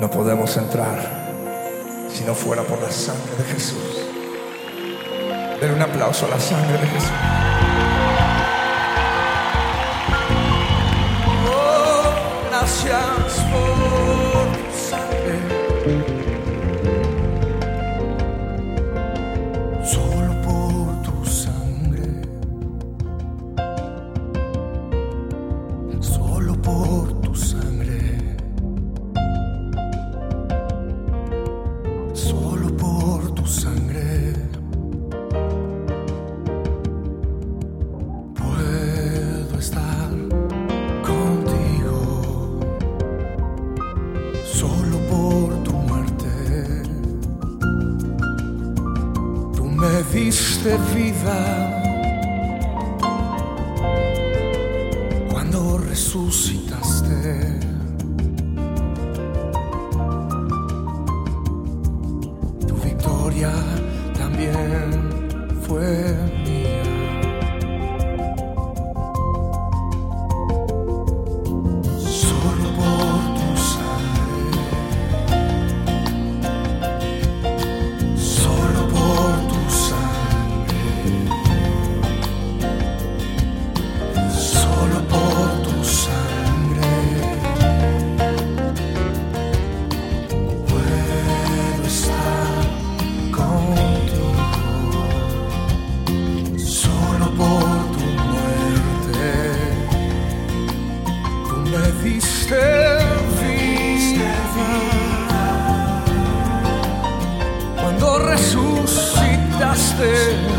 No podemos entrar si no fuera por la sangre de Jesús. Den un aplauso a la sangre de Jesús. Oh, gracias por tu sangre. Por tu sangre. Solo por tu sangre. Puedo estar contigo. Solo por tu muerte. Tú me diste vida. Cuando también fue mía. Tú me diste vida cuando resucitaste.